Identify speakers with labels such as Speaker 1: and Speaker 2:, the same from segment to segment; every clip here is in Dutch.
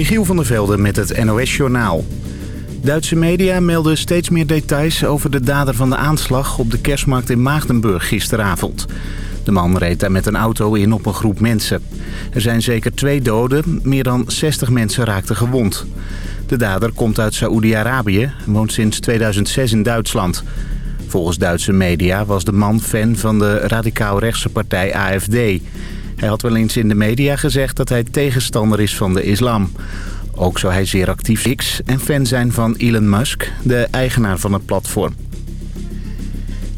Speaker 1: Michiel van der Velde met het NOS-journaal. Duitse media melden steeds meer details over de dader van de aanslag op de kerstmarkt in Maagdenburg gisteravond. De man reed daar met een auto in op een groep mensen. Er zijn zeker twee doden, meer dan 60 mensen raakten gewond. De dader komt uit Saoedi-Arabië en woont sinds 2006 in Duitsland. Volgens Duitse media was de man fan van de radicaal-rechtse partij AFD. Hij had wel eens in de media gezegd dat hij tegenstander is van de islam. Ook zou hij zeer actief X en fan zijn van Elon Musk, de eigenaar van het platform.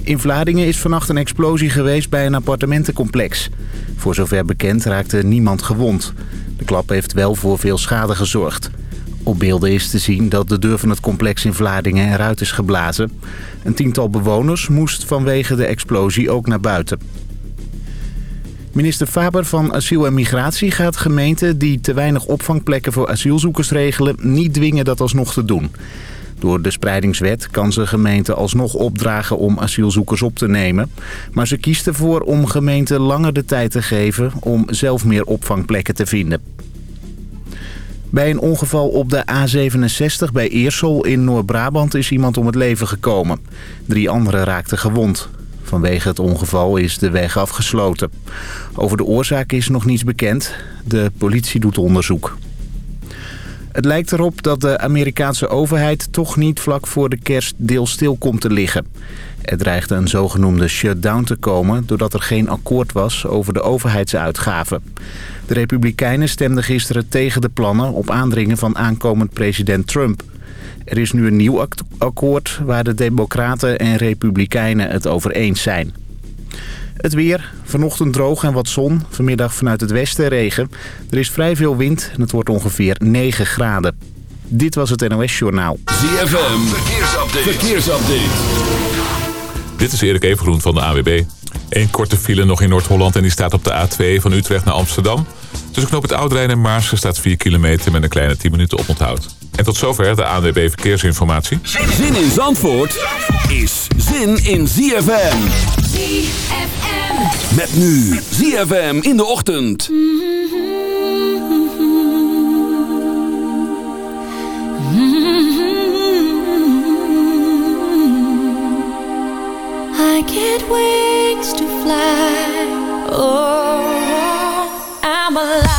Speaker 1: In Vlaardingen is vannacht een explosie geweest bij een appartementencomplex. Voor zover bekend raakte niemand gewond. De klap heeft wel voor veel schade gezorgd. Op beelden is te zien dat de deur van het complex in Vlaardingen eruit is geblazen. Een tiental bewoners moest vanwege de explosie ook naar buiten. Minister Faber van Asiel en Migratie gaat gemeenten die te weinig opvangplekken voor asielzoekers regelen niet dwingen dat alsnog te doen. Door de spreidingswet kan ze gemeenten alsnog opdragen om asielzoekers op te nemen. Maar ze kiest ervoor om gemeenten langer de tijd te geven om zelf meer opvangplekken te vinden. Bij een ongeval op de A67 bij Eersel in Noord-Brabant is iemand om het leven gekomen. Drie anderen raakten gewond. Vanwege het ongeval is de weg afgesloten. Over de oorzaak is nog niets bekend. De politie doet onderzoek. Het lijkt erop dat de Amerikaanse overheid toch niet vlak voor de kerst deels stil komt te liggen. Er dreigde een zogenoemde shutdown te komen doordat er geen akkoord was over de overheidsuitgaven. De Republikeinen stemden gisteren tegen de plannen op aandringen van aankomend president Trump. Er is nu een nieuw akkoord waar de Democraten en Republikeinen het over eens zijn. Het weer, vanochtend droog en wat zon, vanmiddag vanuit het westen regen. Er is vrij veel wind en het wordt ongeveer 9 graden. Dit was het NOS Journaal.
Speaker 2: ZFM, verkeersupdate. verkeersupdate. Dit is Erik Evengroen van de AWB. Eén korte file nog in Noord-Holland en die staat op de A2 van Utrecht naar Amsterdam. Tussen knoop het Oudrijn en Maarsen staat 4 kilometer met een kleine 10 minuten oponthoud. En tot zover de ANWB Verkeersinformatie.
Speaker 3: Zin in Zandvoort is zin in ZFM.
Speaker 4: ZFM.
Speaker 3: Met nu ZFM in de ochtend.
Speaker 4: I get wings to fly. Oh, I'm alive.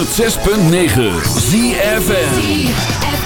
Speaker 3: 106.9 ZFN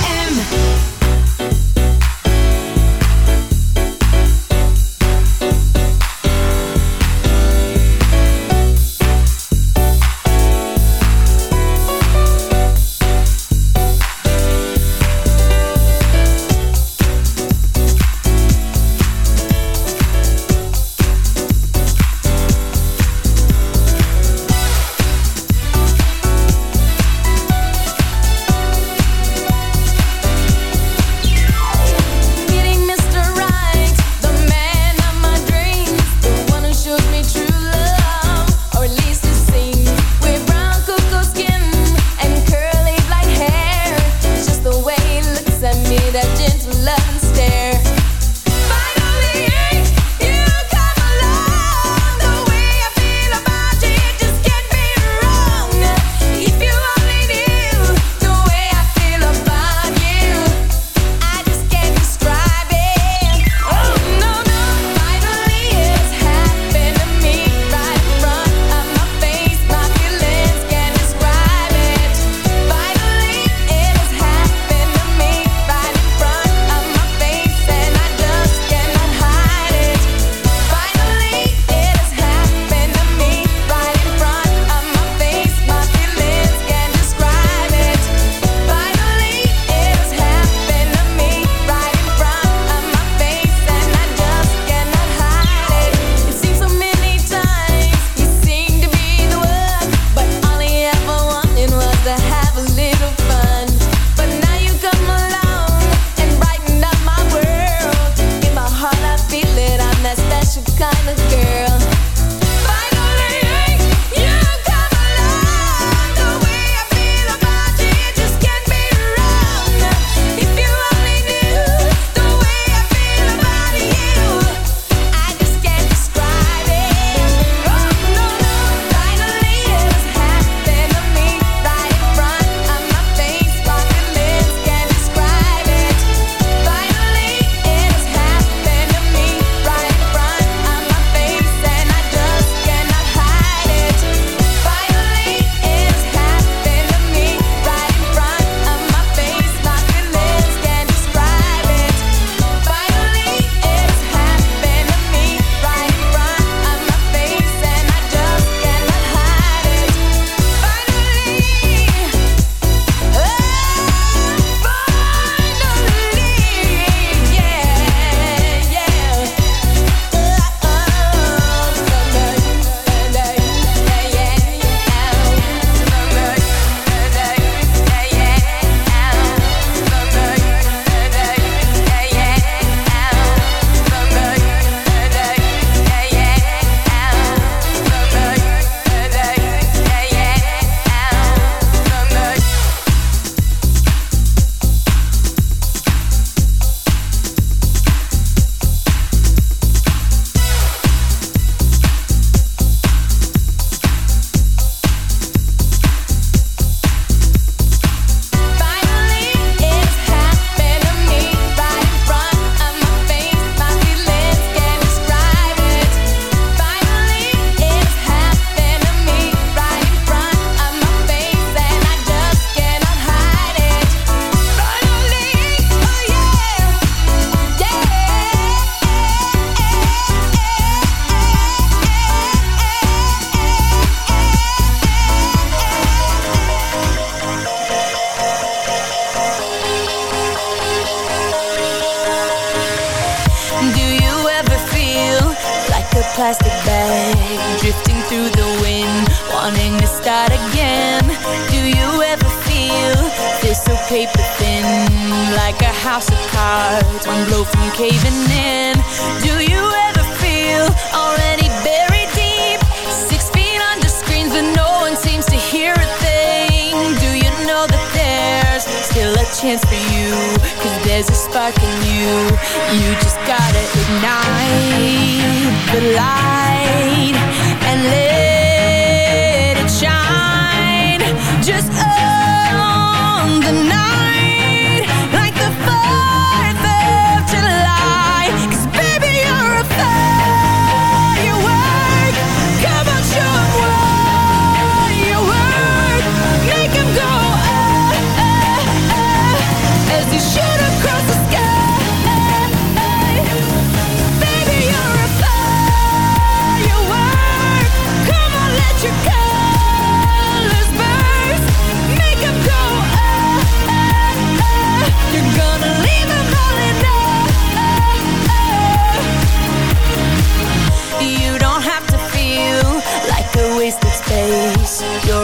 Speaker 3: wasted space. You're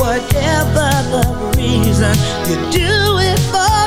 Speaker 5: Whatever the reason, you do it for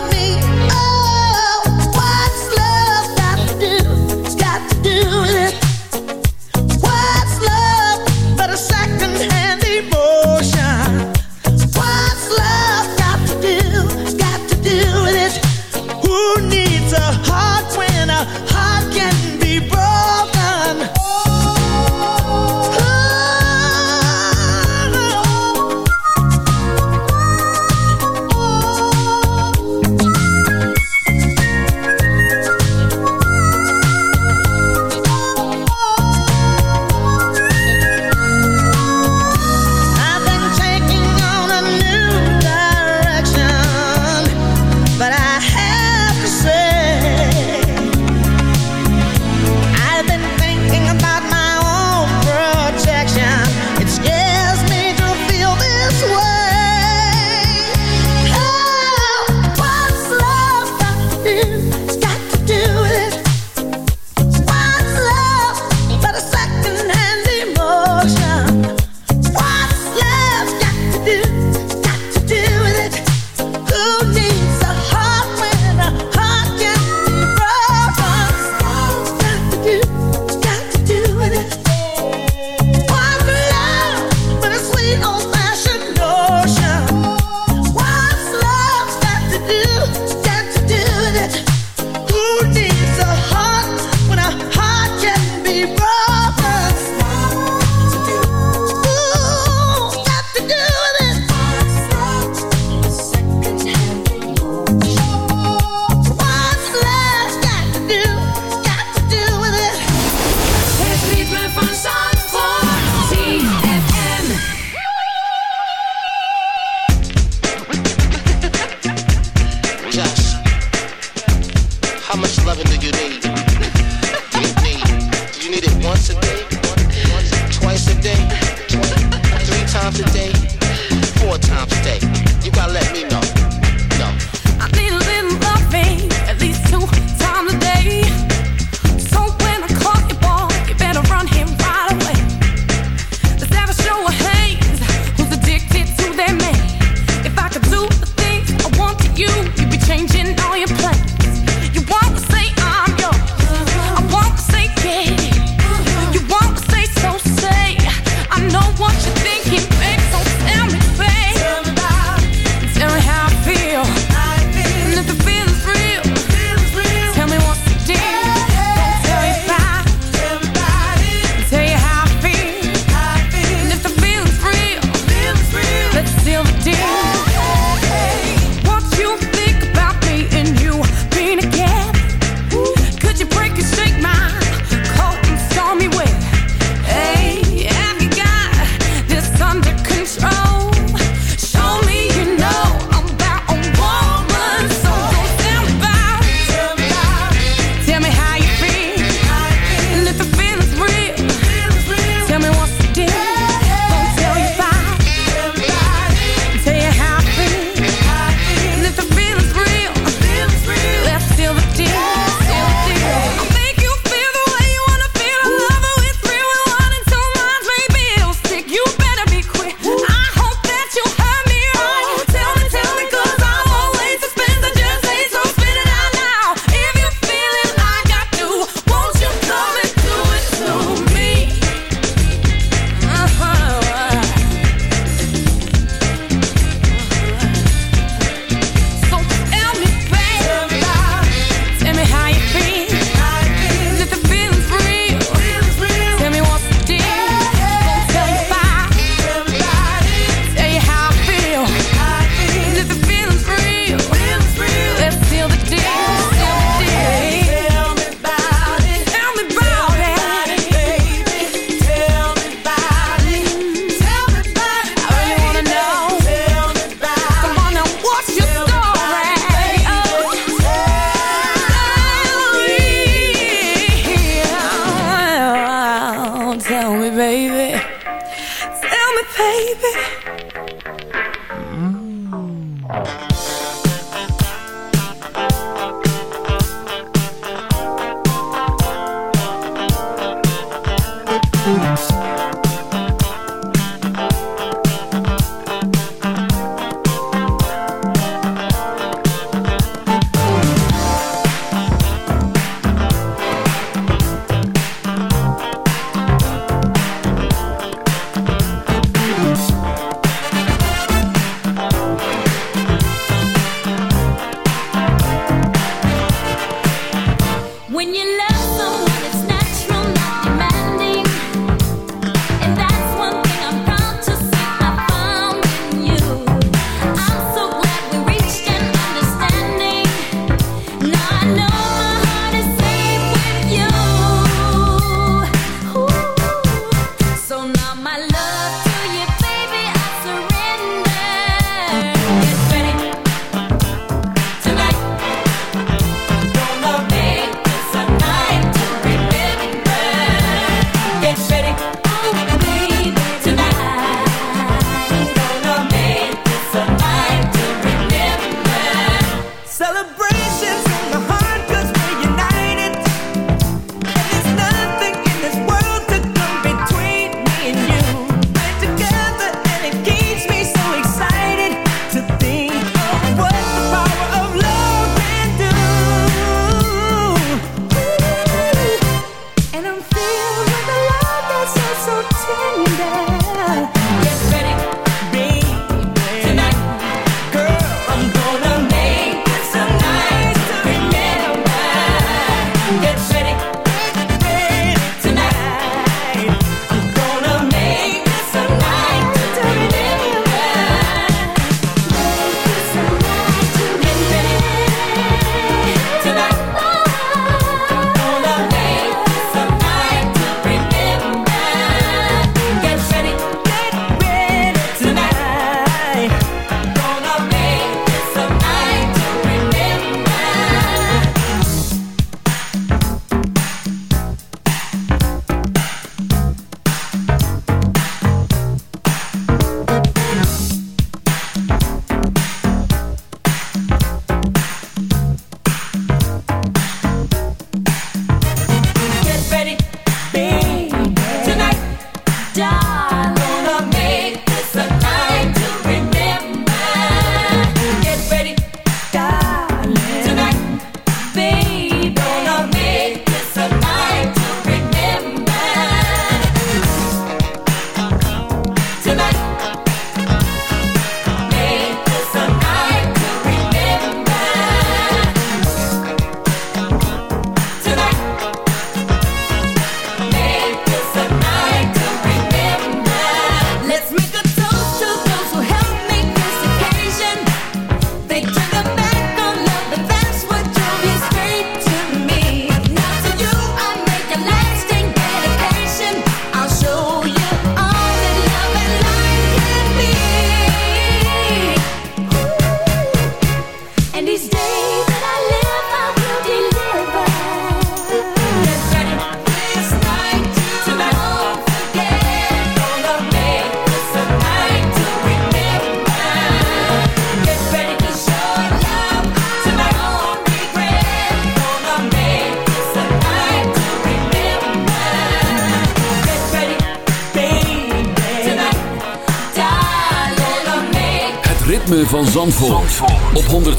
Speaker 5: do?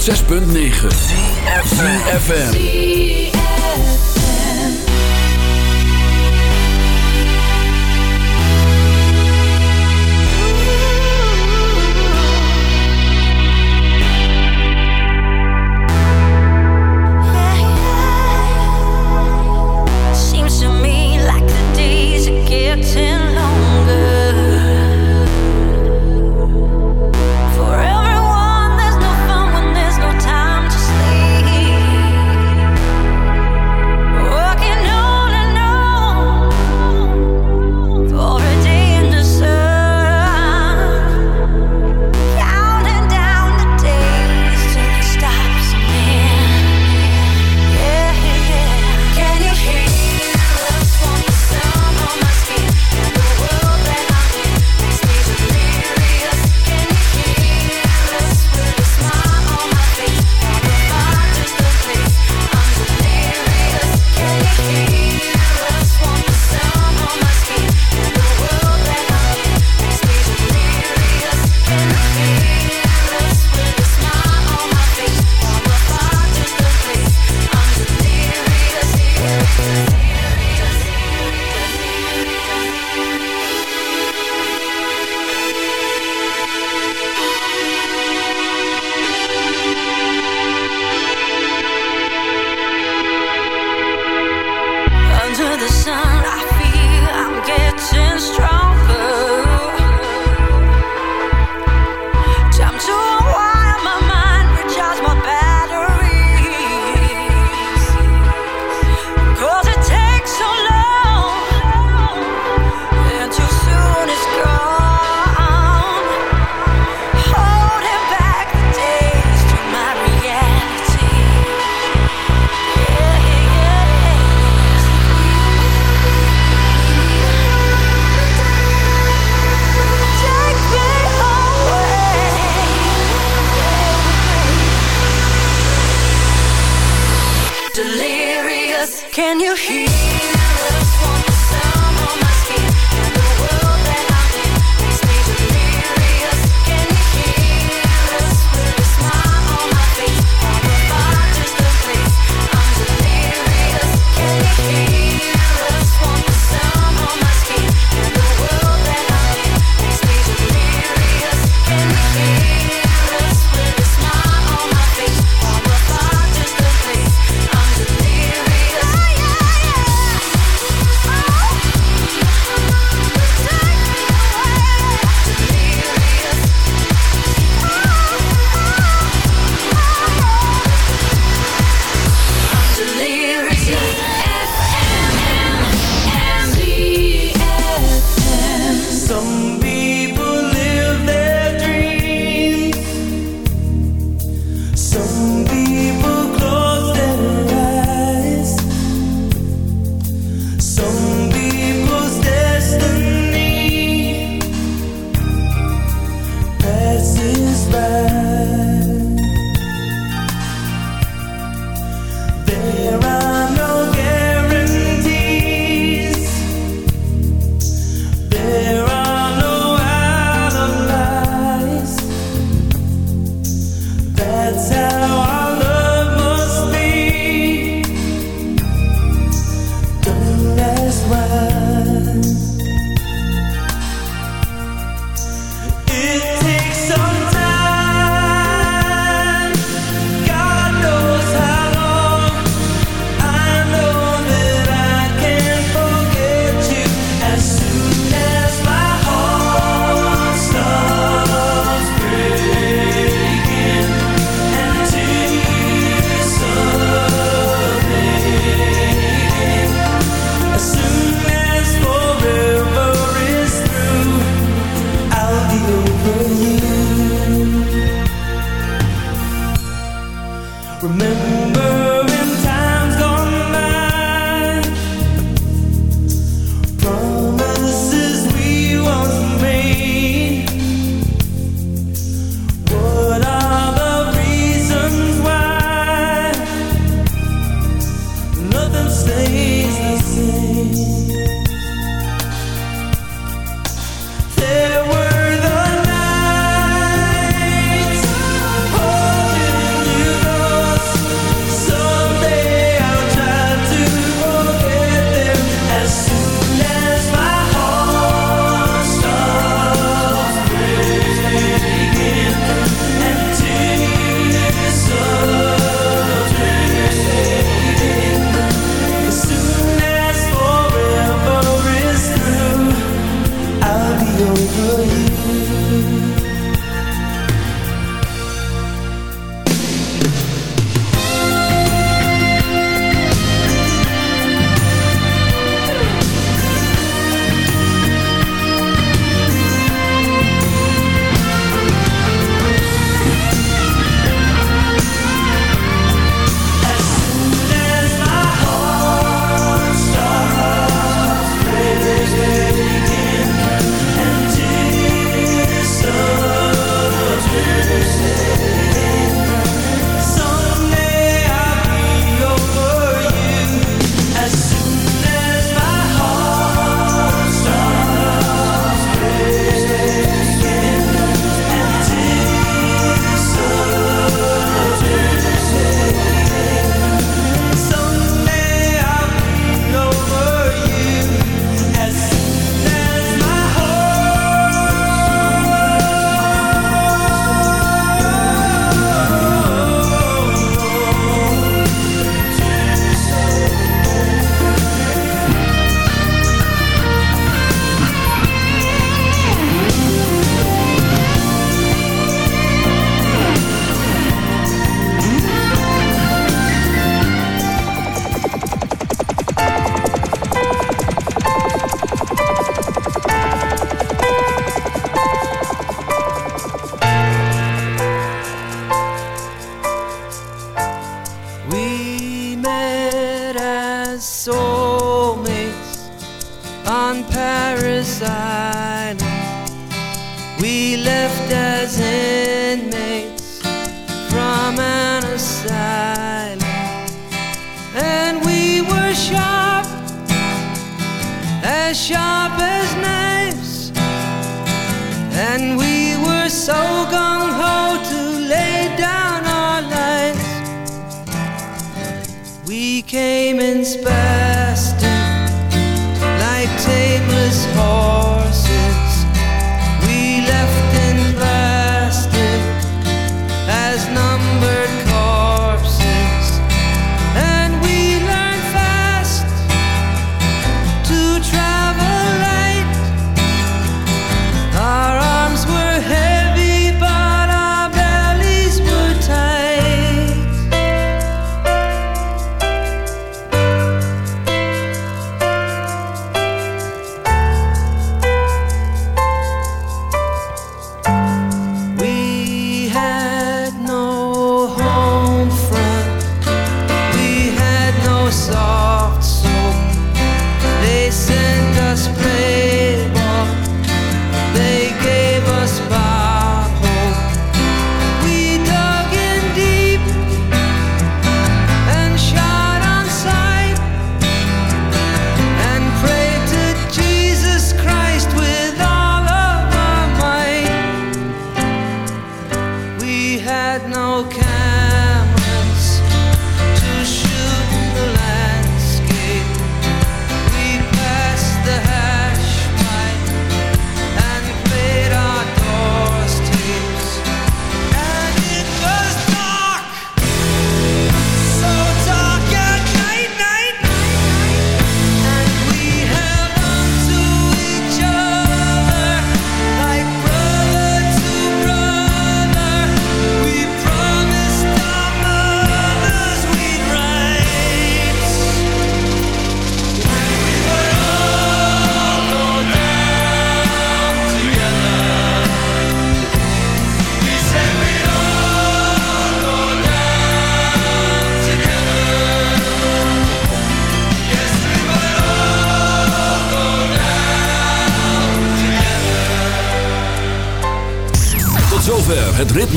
Speaker 6: 6.9